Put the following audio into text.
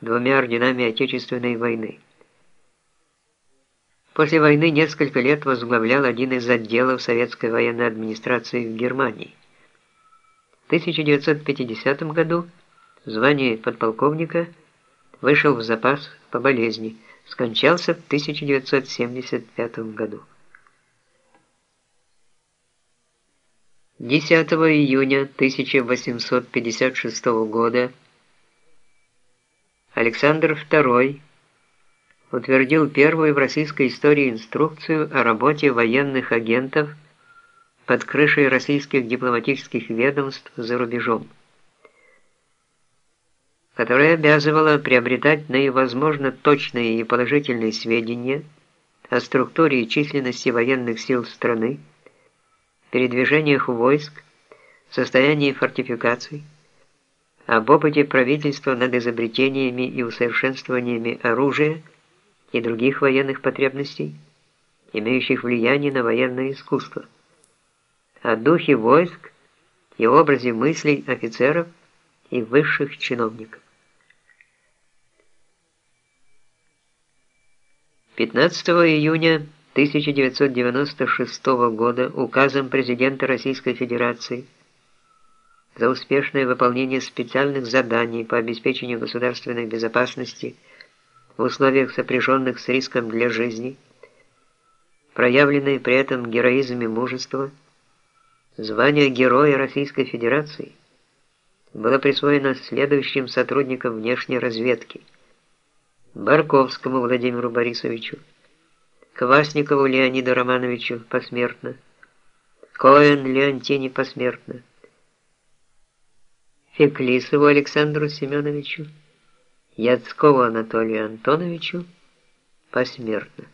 двумя орденами Отечественной войны. После войны несколько лет возглавлял один из отделов советской военной администрации в Германии. В 1950 году в звании подполковника вышел в запас по болезни, скончался в 1975 году. 10 июня 1856 года Александр II утвердил первую в российской истории инструкцию о работе военных агентов под крышей российских дипломатических ведомств за рубежом, которая обязывала приобретать наивозможно точные и положительные сведения о структуре и численности военных сил страны, передвижениях войск, состоянии фортификаций, об опыте правительства над изобретениями и усовершенствованиями оружия и других военных потребностей, имеющих влияние на военное искусство, о духе войск и образе мыслей офицеров и высших чиновников. 15 июня 1996 года указом президента Российской Федерации за успешное выполнение специальных заданий по обеспечению государственной безопасности в условиях сопряженных с риском для жизни, проявленные при этом героизм и мужество, звание Героя Российской Федерации было присвоено следующим сотрудникам внешней разведки Барковскому Владимиру Борисовичу, Квасникову Леониду Романовичу посмертно, Коэн Леонтине посмертно, Феклисову Александру Семеновичу, Яцкову Анатолию Антоновичу посмертно.